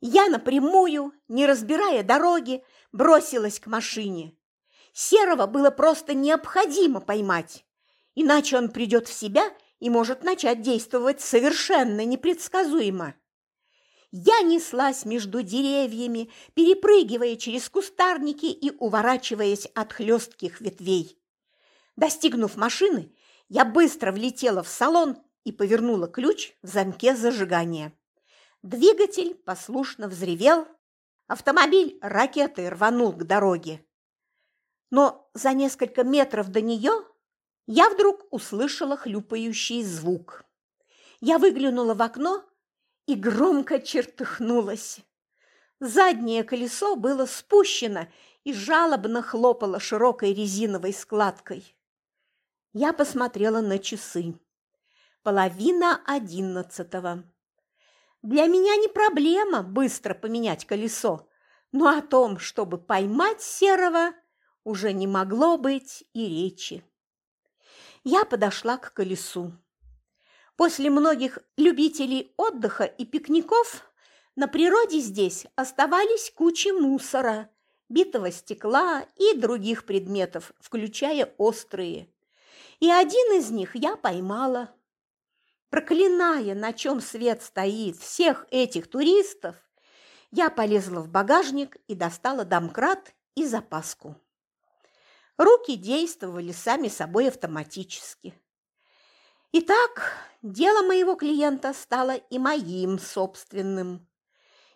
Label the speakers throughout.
Speaker 1: Я напрямую, не разбирая дороги, бросилась к машине. Серого было просто необходимо поймать, иначе он придет в себя и может начать действовать совершенно непредсказуемо. Я неслась между деревьями, перепрыгивая через кустарники и уворачиваясь от хлестких ветвей. Достигнув машины, я быстро влетела в салон и повернула ключ в замке зажигания. Двигатель послушно взревел, автомобиль ракетой рванул к дороге. Но за несколько метров до нее я вдруг услышала хлюпающий звук. Я выглянула в окно и громко чертыхнулась. Заднее колесо было спущено и жалобно хлопало широкой резиновой складкой. Я посмотрела на часы. Половина одиннадцатого. Для меня не проблема быстро поменять колесо, но о том, чтобы поймать серого, уже не могло быть и речи. Я подошла к колесу. После многих любителей отдыха и пикников на природе здесь оставались кучи мусора, битого стекла и других предметов, включая острые. И один из них я поймала. Проклиная, на чем свет стоит, всех этих туристов, я полезла в багажник и достала домкрат и запаску. Руки действовали сами собой автоматически. Итак, дело моего клиента стало и моим собственным.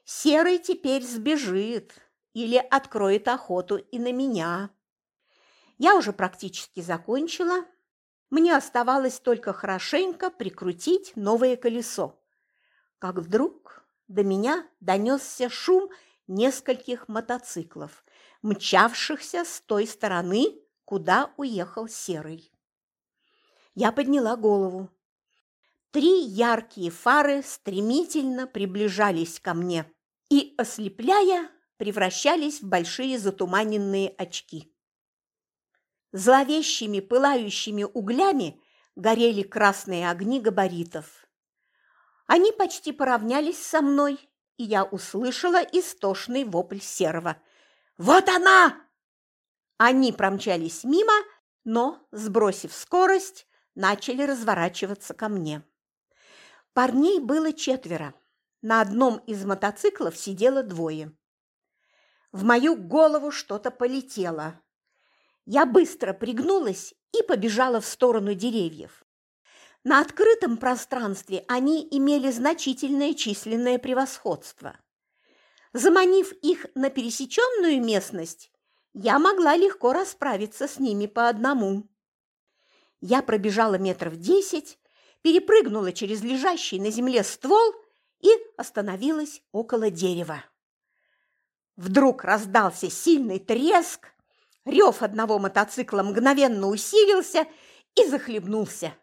Speaker 1: Серый теперь сбежит или откроет охоту и на меня. Я уже практически закончила. Мне оставалось только хорошенько прикрутить новое колесо. Как вдруг до меня донесся шум нескольких мотоциклов, мчавшихся с той стороны, куда уехал Серый. Я подняла голову. Три яркие фары стремительно приближались ко мне и, ослепляя, превращались в большие затуманенные очки. Зловещими пылающими углями горели красные огни габаритов. Они почти поравнялись со мной, и я услышала истошный вопль серого. «Вот она!» Они промчались мимо, но, сбросив скорость, начали разворачиваться ко мне. Парней было четверо. На одном из мотоциклов сидело двое. В мою голову что-то полетело. Я быстро пригнулась и побежала в сторону деревьев. На открытом пространстве они имели значительное численное превосходство. Заманив их на пересеченную местность, я могла легко расправиться с ними по одному. Я пробежала метров десять, перепрыгнула через лежащий на земле ствол и остановилась около дерева. Вдруг раздался сильный треск, рев одного мотоцикла мгновенно усилился и захлебнулся.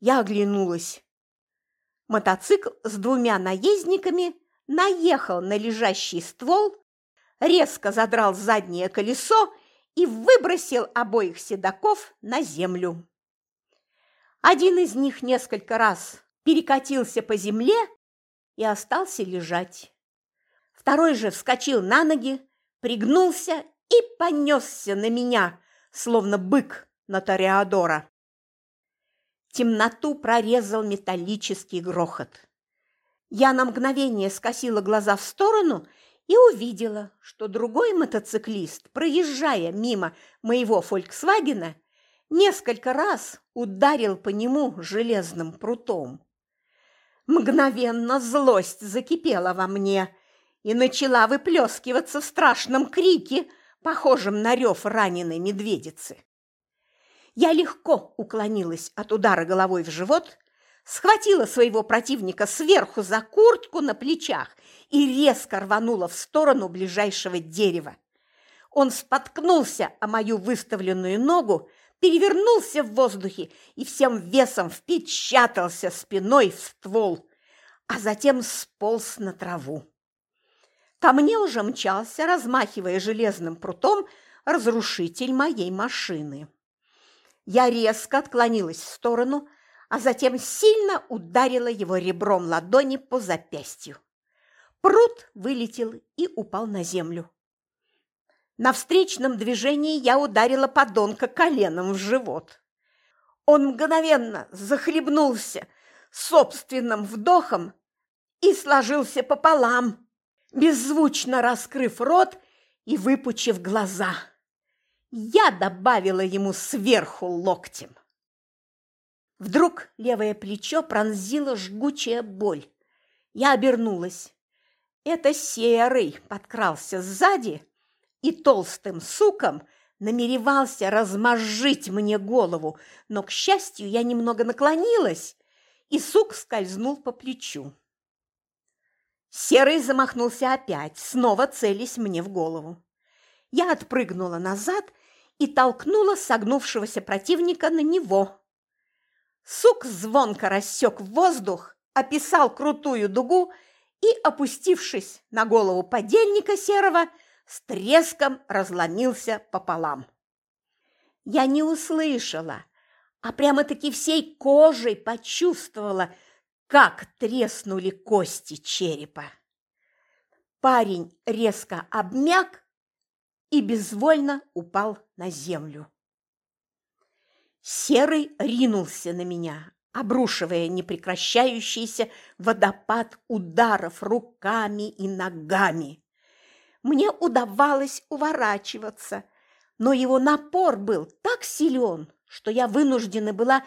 Speaker 1: Я оглянулась. Мотоцикл с двумя наездниками наехал на лежащий ствол, резко задрал заднее колесо и выбросил обоих седаков на землю. Один из них несколько раз перекатился по земле и остался лежать. Второй же вскочил на ноги, пригнулся и понесся на меня, словно бык на Тореадора. Темноту прорезал металлический грохот. Я на мгновение скосила глаза в сторону – и увидела, что другой мотоциклист, проезжая мимо моего «Фольксвагена», несколько раз ударил по нему железным прутом. Мгновенно злость закипела во мне и начала выплескиваться в страшном крике, похожем на рев раненой медведицы. Я легко уклонилась от удара головой в живот схватила своего противника сверху за куртку на плечах и резко рванула в сторону ближайшего дерева. Он споткнулся о мою выставленную ногу, перевернулся в воздухе и всем весом впечатался спиной в ствол, а затем сполз на траву. Ко мне уже мчался, размахивая железным прутом, разрушитель моей машины. Я резко отклонилась в сторону, а затем сильно ударила его ребром ладони по запястью. Пруд вылетел и упал на землю. На встречном движении я ударила подонка коленом в живот. Он мгновенно захлебнулся собственным вдохом и сложился пополам, беззвучно раскрыв рот и выпучив глаза. Я добавила ему сверху локтем. Вдруг левое плечо пронзила жгучая боль. Я обернулась. Это серый подкрался сзади и толстым суком намеревался размозжить мне голову, но, к счастью, я немного наклонилась, и сук скользнул по плечу. Серый замахнулся опять, снова целясь мне в голову. Я отпрыгнула назад и толкнула согнувшегося противника на него. Сук звонко рассек воздух, описал крутую дугу и, опустившись на голову подельника серого, с треском разломился пополам. Я не услышала, а прямо-таки всей кожей почувствовала, как треснули кости черепа. Парень резко обмяк и безвольно упал на землю. Серый ринулся на меня, обрушивая непрекращающийся водопад ударов руками и ногами. Мне удавалось уворачиваться, но его напор был так силен, что я вынуждена была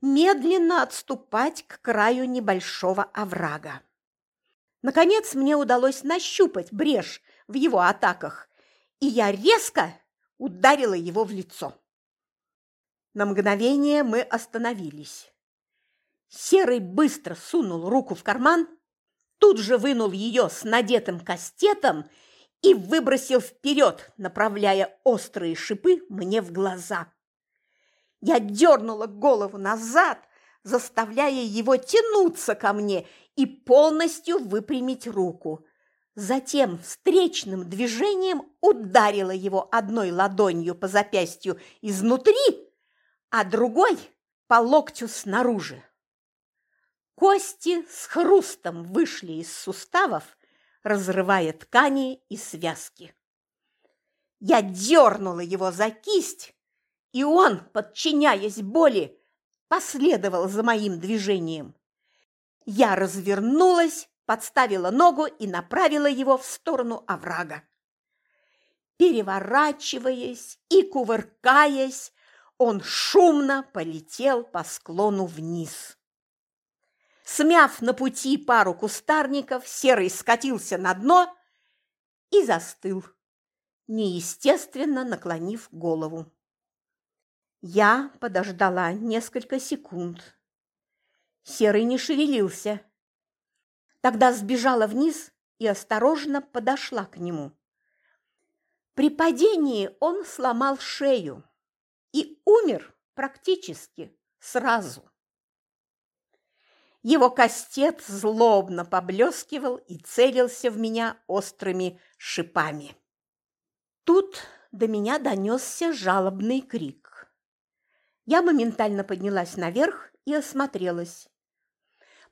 Speaker 1: медленно отступать к краю небольшого оврага. Наконец мне удалось нащупать брешь в его атаках, и я резко ударила его в лицо. На мгновение мы остановились. Серый быстро сунул руку в карман, тут же вынул ее с надетым кастетом и выбросил вперед, направляя острые шипы мне в глаза. Я дернула голову назад, заставляя его тянуться ко мне и полностью выпрямить руку. Затем встречным движением ударила его одной ладонью по запястью изнутри, а другой по локтю снаружи. Кости с хрустом вышли из суставов, разрывая ткани и связки. Я дернула его за кисть, и он, подчиняясь боли, последовал за моим движением. Я развернулась, подставила ногу и направила его в сторону оврага. Переворачиваясь и кувыркаясь, он шумно полетел по склону вниз. Смяв на пути пару кустарников, Серый скатился на дно и застыл, неестественно наклонив голову. Я подождала несколько секунд. Серый не шевелился. Тогда сбежала вниз и осторожно подошла к нему. При падении он сломал шею и умер практически сразу. Его кастет злобно поблескивал и целился в меня острыми шипами. Тут до меня донесся жалобный крик. Я моментально поднялась наверх и осмотрелась.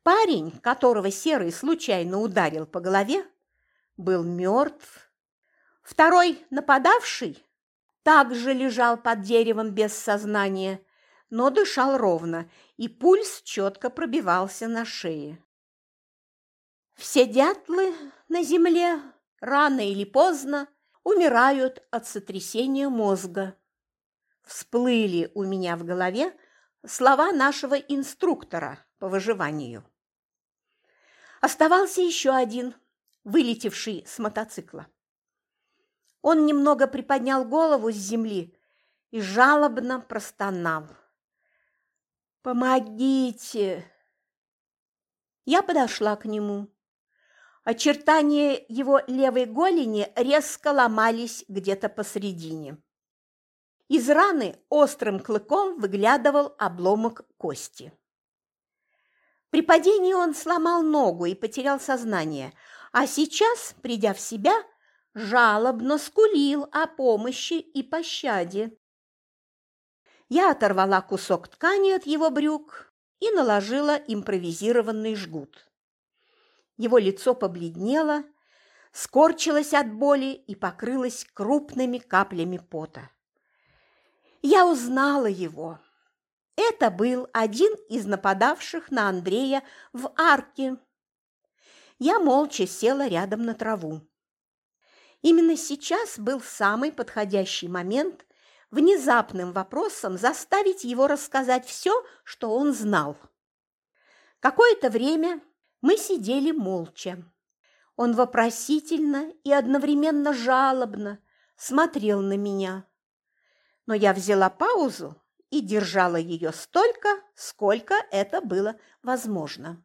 Speaker 1: Парень, которого Серый случайно ударил по голове, был мертв. Второй нападавший также лежал под деревом без сознания, но дышал ровно, и пульс четко пробивался на шее. Все дятлы на земле рано или поздно умирают от сотрясения мозга всплыли у меня в голове слова нашего инструктора по выживанию. Оставался еще один, вылетевший с мотоцикла. Он немного приподнял голову с земли и жалобно простонал. «Помогите!» Я подошла к нему. Очертания его левой голени резко ломались где-то посредине. Из раны острым клыком выглядывал обломок кости. При падении он сломал ногу и потерял сознание, а сейчас, придя в себя, жалобно скулил о помощи и пощаде. Я оторвала кусок ткани от его брюк и наложила импровизированный жгут. Его лицо побледнело, скорчилось от боли и покрылось крупными каплями пота. Я узнала его. Это был один из нападавших на Андрея в арке. Я молча села рядом на траву. Именно сейчас был самый подходящий момент внезапным вопросом заставить его рассказать все, что он знал. Какое-то время мы сидели молча. Он вопросительно и одновременно жалобно смотрел на меня. Но я взяла паузу и держала ее столько, сколько это было возможно.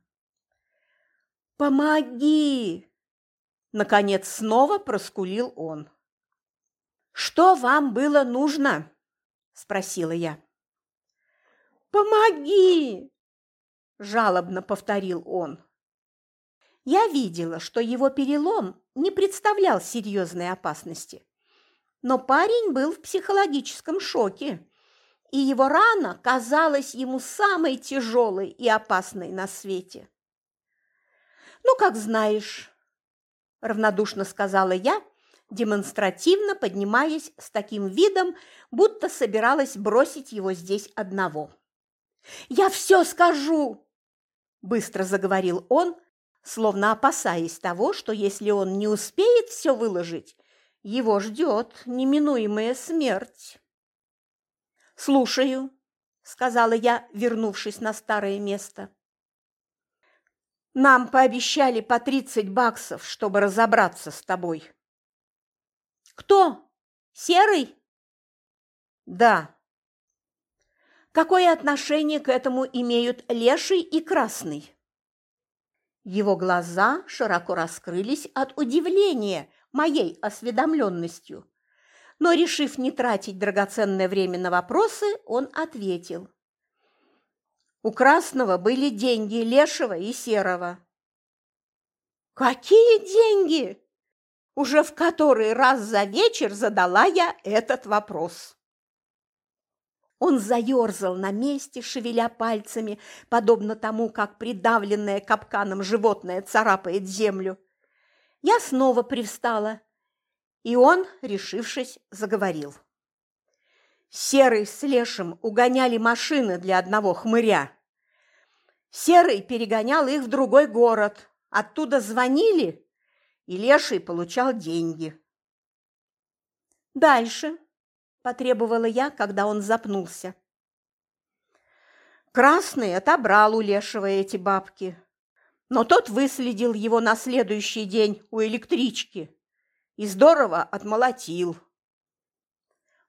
Speaker 1: «Помоги!» Наконец снова проскулил он. «Что вам было нужно?» – спросила я. «Помоги!» – жалобно повторил он. Я видела, что его перелом не представлял серьезной опасности. Но парень был в психологическом шоке, и его рана казалась ему самой тяжелой и опасной на свете. «Ну, как знаешь», – равнодушно сказала я, демонстративно поднимаясь с таким видом, будто собиралась бросить его здесь одного. «Я все скажу!» – быстро заговорил он, словно опасаясь того, что если он не успеет все выложить, его ждет неминуемая смерть. «Слушаю», – сказала я, вернувшись на старое место. «Нам пообещали по тридцать баксов, чтобы разобраться с тобой». «Кто? Серый?» «Да». «Какое отношение к этому имеют Леший и Красный?» Его глаза широко раскрылись от удивления моей осведомленностью. Но, решив не тратить драгоценное время на вопросы, он ответил. У Красного были деньги Лешего и Серого. «Какие деньги?» Уже в который раз за вечер задала я этот вопрос. Он заерзал на месте, шевеля пальцами, подобно тому, как придавленное капканом животное царапает землю. Я снова привстала, и он, решившись, заговорил. Серый с Лешим угоняли машины для одного хмыря. Серый перегонял их в другой город. Оттуда звонили, и Леший получал деньги. Дальше – потребовала я, когда он запнулся. Красный отобрал у Лешего эти бабки, но тот выследил его на следующий день у электрички и здорово отмолотил.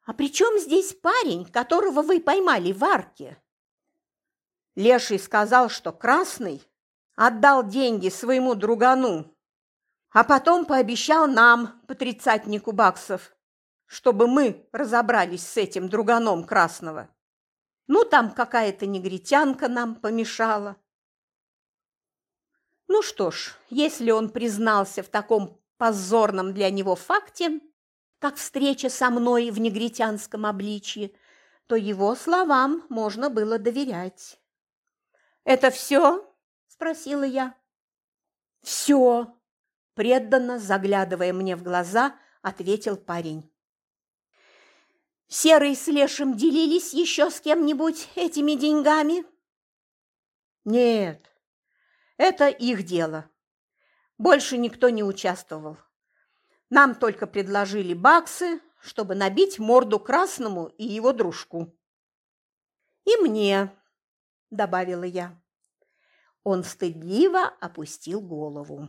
Speaker 1: «А при чем здесь парень, которого вы поймали в арке?» Леший сказал, что Красный отдал деньги своему другану, а потом пообещал нам по тридцатнику баксов чтобы мы разобрались с этим друганом Красного. Ну, там какая-то негритянка нам помешала. Ну что ж, если он признался в таком позорном для него факте, как встреча со мной в негритянском обличье, то его словам можно было доверять. «Это все?» – спросила я. «Все!» – преданно, заглядывая мне в глаза, ответил парень. Серый с Лешим делились еще с кем-нибудь этими деньгами? Нет, это их дело. Больше никто не участвовал. Нам только предложили баксы, чтобы набить морду Красному и его дружку. «И мне», – добавила я. Он стыдливо опустил голову.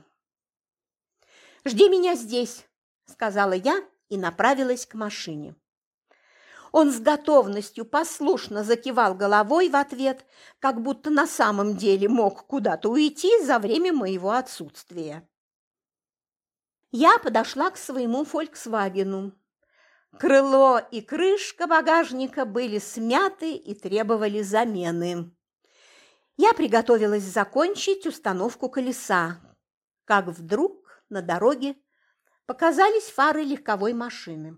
Speaker 1: «Жди меня здесь», – сказала я и направилась к машине. Он с готовностью послушно закивал головой в ответ, как будто на самом деле мог куда-то уйти за время моего отсутствия. Я подошла к своему «Фольксвагену». Крыло и крышка багажника были смяты и требовали замены. Я приготовилась закончить установку колеса, как вдруг на дороге показались фары легковой машины.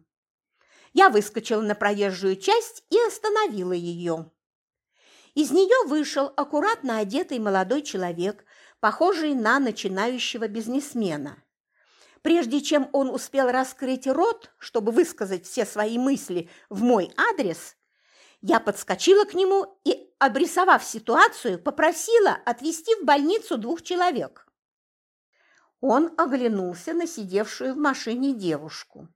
Speaker 1: Я выскочила на проезжую часть и остановила ее. Из нее вышел аккуратно одетый молодой человек, похожий на начинающего бизнесмена. Прежде чем он успел раскрыть рот, чтобы высказать все свои мысли в мой адрес, я подскочила к нему и, обрисовав ситуацию, попросила отвезти в больницу двух человек. Он оглянулся на сидевшую в машине девушку.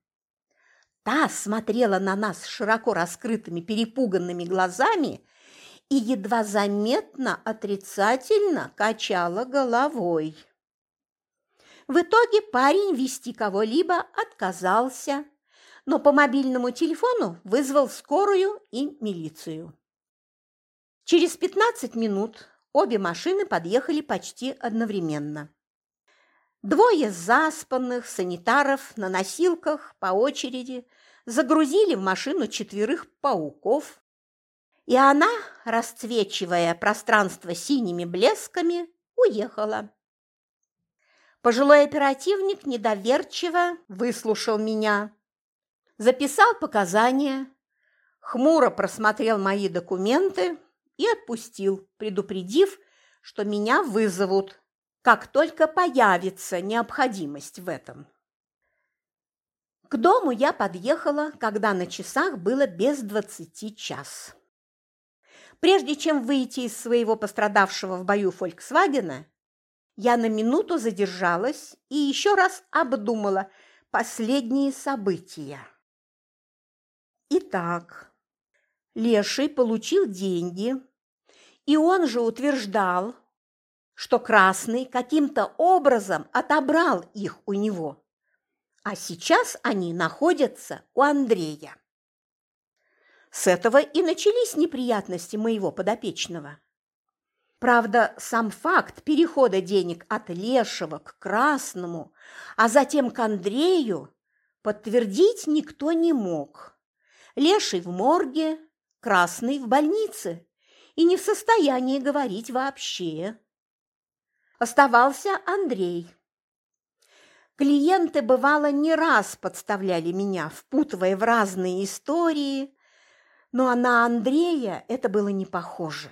Speaker 1: Та смотрела на нас широко раскрытыми перепуганными глазами и едва заметно отрицательно качала головой. В итоге парень вести кого-либо отказался, но по мобильному телефону вызвал скорую и милицию. Через 15 минут обе машины подъехали почти одновременно. Двое заспанных санитаров на носилках по очереди загрузили в машину четверых пауков, и она, расцвечивая пространство синими блесками, уехала. Пожилой оперативник недоверчиво выслушал меня, записал показания, хмуро просмотрел мои документы и отпустил, предупредив, что меня вызовут, как только появится необходимость в этом. К дому я подъехала, когда на часах было без двадцати час. Прежде чем выйти из своего пострадавшего в бою «Фольксвагена», я на минуту задержалась и еще раз обдумала последние события. Итак, Леший получил деньги, и он же утверждал, что Красный каким-то образом отобрал их у него, а сейчас они находятся у Андрея. С этого и начались неприятности моего подопечного. Правда, сам факт перехода денег от Лешего к Красному, а затем к Андрею, подтвердить никто не мог. Леший в морге, Красный в больнице и не в состоянии говорить вообще. Оставался Андрей. Клиенты, бывало, не раз подставляли меня, впутывая в разные истории, но на Андрея это было не похоже.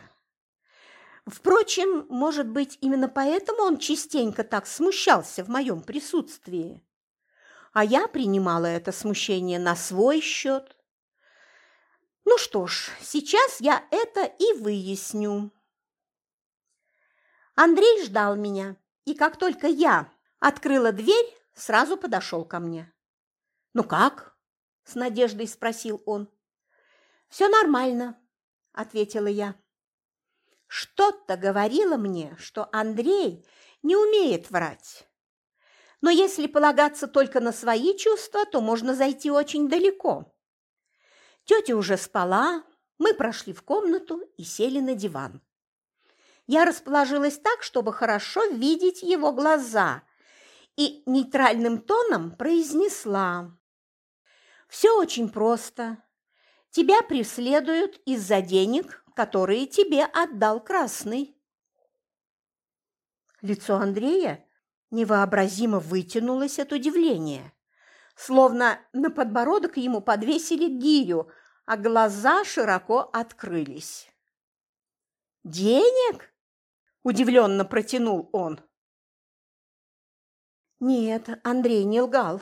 Speaker 1: Впрочем, может быть, именно поэтому он частенько так смущался в моем присутствии. А я принимала это смущение на свой счет. Ну что ж, сейчас я это и выясню. Андрей ждал меня, и как только я открыла дверь, сразу подошел ко мне. «Ну как?» – с надеждой спросил он. «Все нормально», – ответила я. Что-то говорило мне, что Андрей не умеет врать. Но если полагаться только на свои чувства, то можно зайти очень далеко. Тетя уже спала, мы прошли в комнату и сели на диван. Я расположилась так, чтобы хорошо видеть его глаза, и нейтральным тоном произнесла. «Все очень просто. Тебя преследуют из-за денег, которые тебе отдал Красный». Лицо Андрея невообразимо вытянулось от удивления, словно на подбородок ему подвесили гирю, а глаза широко открылись. «Денег?» – удивленно протянул он. Нет, Андрей не лгал.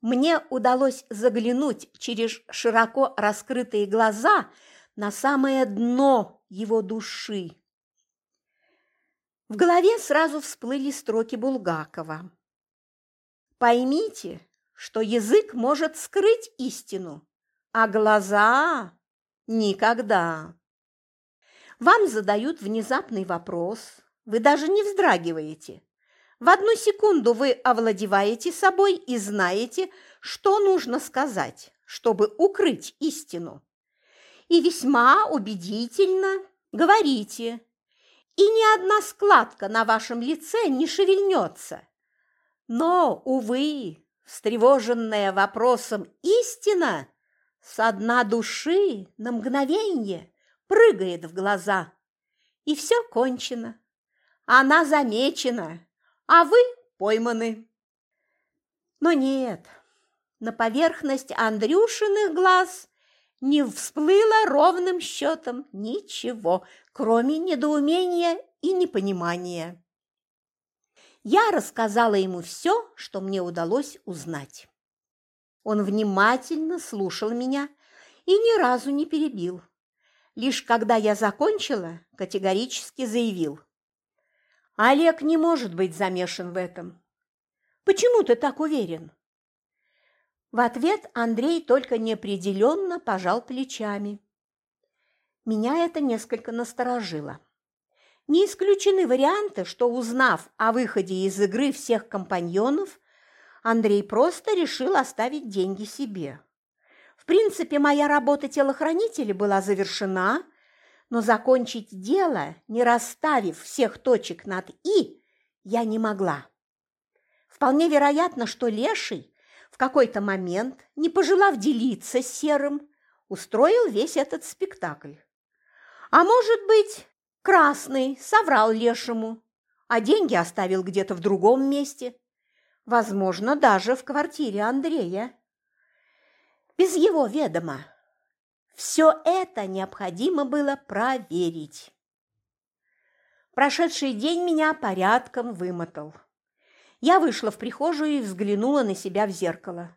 Speaker 1: Мне удалось заглянуть через широко раскрытые глаза на самое дно его души. В голове сразу всплыли строки Булгакова. «Поймите, что язык может скрыть истину, а глаза – никогда». Вам задают внезапный вопрос, вы даже не вздрагиваете. В одну секунду вы овладеваете собой и знаете, что нужно сказать, чтобы укрыть истину и весьма убедительно говорите, и ни одна складка на вашем лице не шевельнется. Но, увы, встревоженная вопросом истина со дна души на мгновенье прыгает в глаза, и все кончено. Она замечена, а вы пойманы. Но нет, на поверхность Андрюшиных глаз не всплыло ровным счетом ничего, кроме недоумения и непонимания. Я рассказала ему все, что мне удалось узнать. Он внимательно слушал меня и ни разу не перебил. Лишь когда я закончила, категорически заявил. Олег не может быть замешан в этом. Почему ты так уверен? В ответ Андрей только неопределенно пожал плечами. Меня это несколько насторожило. Не исключены варианты, что, узнав о выходе из игры всех компаньонов, Андрей просто решил оставить деньги себе. Принципе, моя работа телохранителя была завершена, но закончить дело, не расставив всех точек над «и», я не могла. Вполне вероятно, что Леший в какой-то момент, не пожелав делиться с Серым, устроил весь этот спектакль. А может быть, Красный соврал Лешему, а деньги оставил где-то в другом месте, возможно, даже в квартире Андрея. Без его ведома. Все это необходимо было проверить. Прошедший день меня порядком вымотал. Я вышла в прихожую и взглянула на себя в зеркало.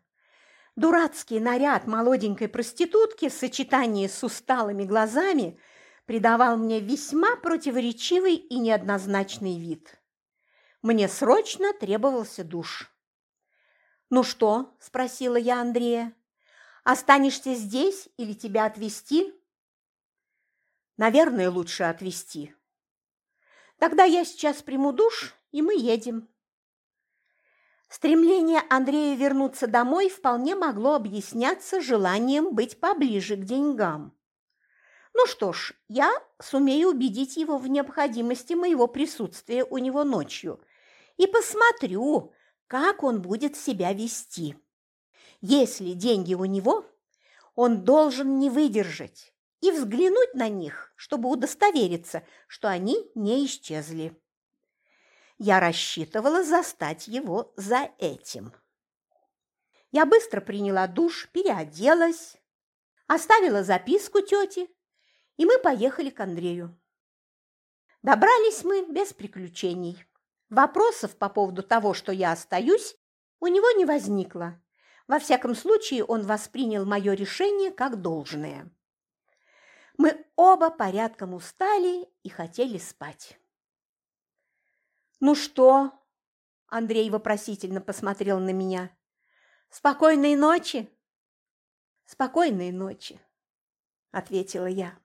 Speaker 1: Дурацкий наряд молоденькой проститутки в сочетании с усталыми глазами – придавал мне весьма противоречивый и неоднозначный вид. Мне срочно требовался душ. «Ну что?» – спросила я Андрея. «Останешься здесь или тебя отвезти?» «Наверное, лучше отвезти». «Тогда я сейчас приму душ, и мы едем». Стремление Андрея вернуться домой вполне могло объясняться желанием быть поближе к деньгам. Ну что ж, я сумею убедить его в необходимости моего присутствия у него ночью и посмотрю, как он будет себя вести. Если деньги у него, он должен не выдержать и взглянуть на них, чтобы удостовериться, что они не исчезли. Я рассчитывала застать его за этим. Я быстро приняла душ, переоделась, оставила записку тете и мы поехали к Андрею. Добрались мы без приключений. Вопросов по поводу того, что я остаюсь, у него не возникло. Во всяком случае, он воспринял мое решение как должное. Мы оба порядком устали и хотели спать. «Ну что?» – Андрей вопросительно посмотрел на меня. «Спокойной ночи?» «Спокойной ночи», – ответила я.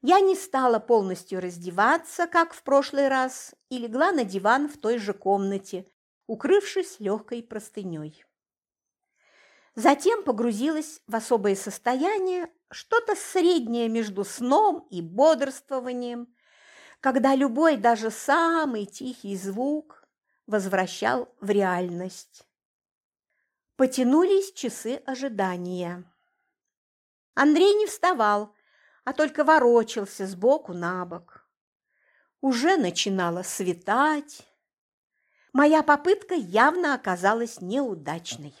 Speaker 1: Я не стала полностью раздеваться, как в прошлый раз, и легла на диван в той же комнате, укрывшись легкой простыней. Затем погрузилась в особое состояние, что-то среднее между сном и бодрствованием, когда любой, даже самый тихий звук возвращал в реальность. Потянулись часы ожидания. Андрей не вставал, а только ворочался сбоку на бок. Уже начинало светать. Моя попытка явно оказалась неудачной.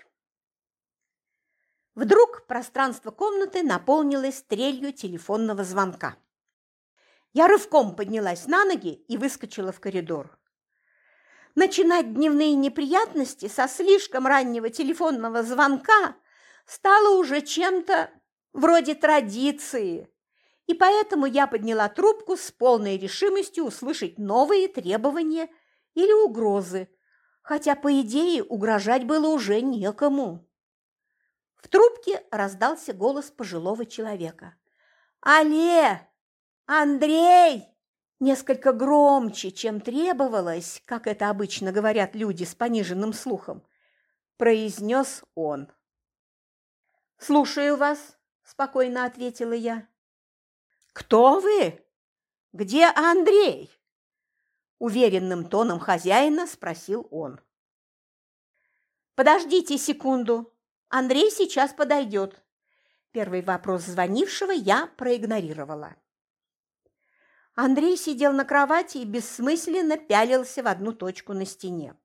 Speaker 1: Вдруг пространство комнаты наполнилось стрелью телефонного звонка. Я рывком поднялась на ноги и выскочила в коридор. Начинать дневные неприятности со слишком раннего телефонного звонка стало уже чем-то вроде традиции и поэтому я подняла трубку с полной решимостью услышать новые требования или угрозы, хотя, по идее, угрожать было уже некому. В трубке раздался голос пожилого человека. «Алле! Андрей!» Несколько громче, чем требовалось, как это обычно говорят люди с пониженным слухом, произнес он. «Слушаю вас», – спокойно ответила я. «Кто вы? Где Андрей?» Уверенным тоном хозяина спросил он. «Подождите секунду, Андрей сейчас подойдет». Первый вопрос звонившего я проигнорировала. Андрей сидел на кровати и бессмысленно пялился в одну точку на стене.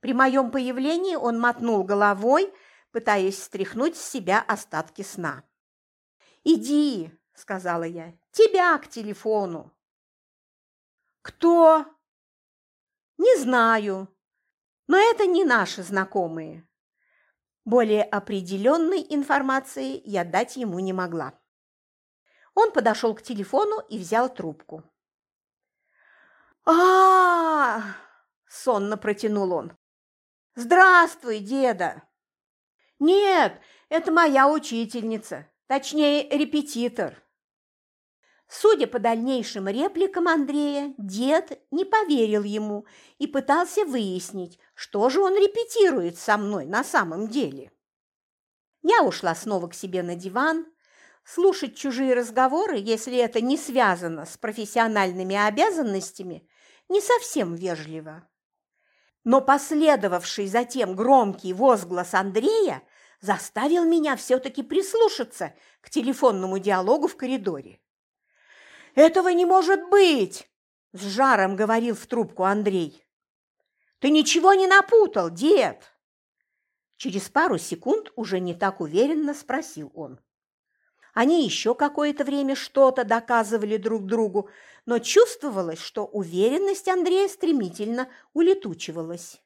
Speaker 1: При моем появлении он мотнул головой, пытаясь стряхнуть с себя остатки сна. «Иди, – сказала я. «Тебя к телефону!» Кто? Не знаю, но это не наши знакомые. Более определенной информации я дать ему не могла. Он подошел к телефону и взял трубку. а, -а, -а сонно протянул он. «Здравствуй, деда!» «Нет, это моя учительница, точнее, репетитор». Судя по дальнейшим репликам Андрея, дед не поверил ему и пытался выяснить, что же он репетирует со мной на самом деле. Я ушла снова к себе на диван. Слушать чужие разговоры, если это не связано с профессиональными обязанностями, не совсем вежливо. Но последовавший затем громкий возглас Андрея заставил меня все-таки прислушаться к телефонному диалогу в коридоре. «Этого не может быть!» – с жаром говорил в трубку Андрей. «Ты ничего не напутал, дед!» Через пару секунд уже не так уверенно спросил он. Они еще какое-то время что-то доказывали друг другу, но чувствовалось, что уверенность Андрея стремительно улетучивалась.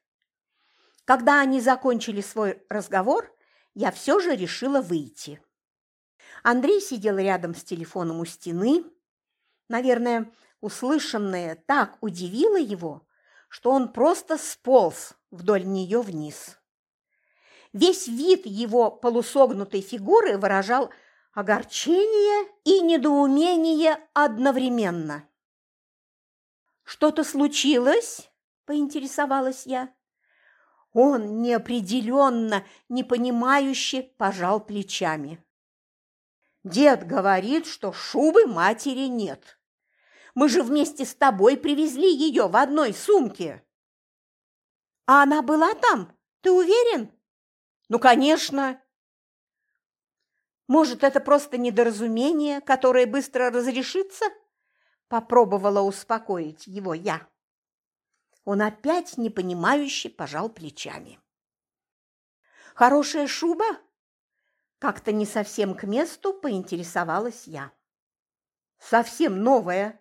Speaker 1: Когда они закончили свой разговор, я все же решила выйти. Андрей сидел рядом с телефоном у стены, Наверное, услышанное так удивило его, что он просто сполз вдоль нее вниз. Весь вид его полусогнутой фигуры выражал огорчение и недоумение одновременно. «Что-то случилось?» – поинтересовалась я. Он неопределенно, непонимающе пожал плечами. Дед говорит, что шубы матери нет. Мы же вместе с тобой привезли ее в одной сумке. А она была там? Ты уверен? Ну, конечно. Может, это просто недоразумение, которое быстро разрешится? Попробовала успокоить его я. Он опять непонимающе пожал плечами. Хорошая шуба? Как-то не совсем к месту поинтересовалась я. Совсем новая,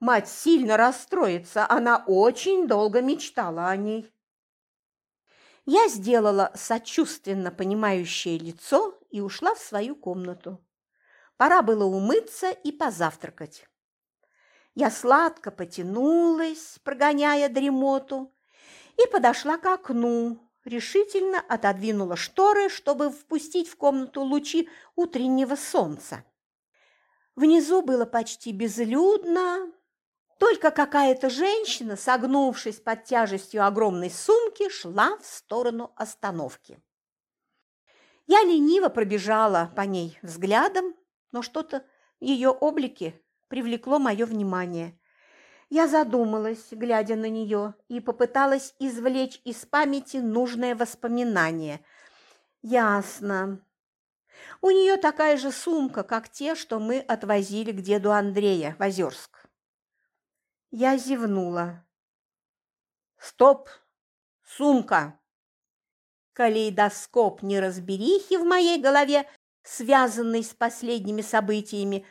Speaker 1: Мать сильно расстроится, она очень долго мечтала о ней. Я сделала сочувственно понимающее лицо и ушла в свою комнату. Пора было умыться и позавтракать. Я сладко потянулась, прогоняя дремоту, и подошла к окну, решительно отодвинула шторы, чтобы впустить в комнату лучи утреннего солнца. Внизу было почти безлюдно, только какая-то женщина, согнувшись под тяжестью огромной сумки, шла в сторону остановки. Я лениво пробежала по ней взглядом, но что-то в ее облике привлекло мое внимание. Я задумалась, глядя на нее, и попыталась извлечь из памяти нужное воспоминание. Ясно. У нее такая же сумка, как те, что мы отвозили к деду Андрея в Озерск. Я зевнула. «Стоп! Сумка!» Калейдоскоп неразберихи в моей голове, связанный с последними событиями,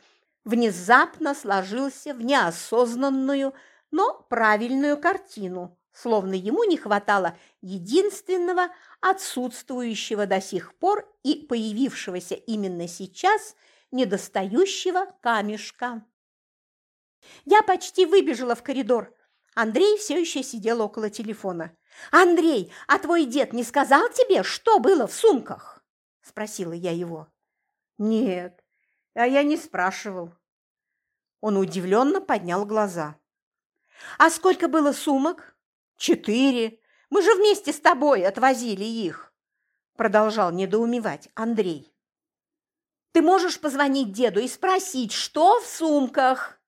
Speaker 1: внезапно сложился в неосознанную, но правильную картину, словно ему не хватало единственного отсутствующего до сих пор и появившегося именно сейчас недостающего камешка. Я почти выбежала в коридор. Андрей все еще сидел около телефона. «Андрей, а твой дед не сказал тебе, что было в сумках?» – спросила я его. «Нет, а я не спрашивал». Он удивленно поднял глаза. «А сколько было сумок?» «Четыре. Мы же вместе с тобой отвозили их», – продолжал недоумевать Андрей. «Ты можешь позвонить деду и спросить, что в сумках?»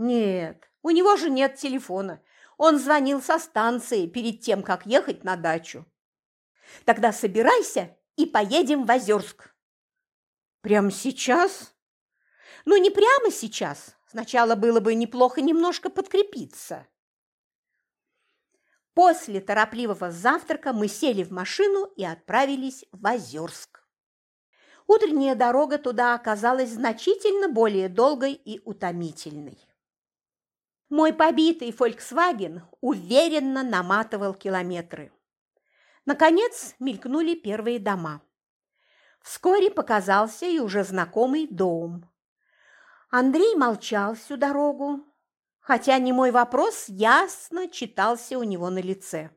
Speaker 1: Нет, у него же нет телефона. Он звонил со станции перед тем, как ехать на дачу. Тогда собирайся и поедем в Озерск. Прямо сейчас? Ну, не прямо сейчас. Сначала было бы неплохо немножко подкрепиться. После торопливого завтрака мы сели в машину и отправились в Озерск. Утренняя дорога туда оказалась значительно более долгой и утомительной. Мой побитый «Фольксваген» уверенно наматывал километры. Наконец мелькнули первые дома. Вскоре показался и уже знакомый дом. Андрей молчал всю дорогу, хотя не мой вопрос ясно читался у него на лице.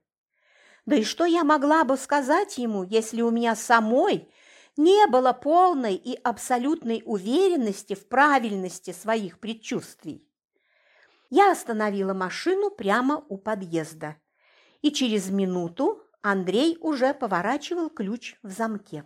Speaker 1: Да и что я могла бы сказать ему, если у меня самой не было полной и абсолютной уверенности в правильности своих предчувствий? Я остановила машину прямо у подъезда, и через минуту Андрей уже поворачивал ключ в замке.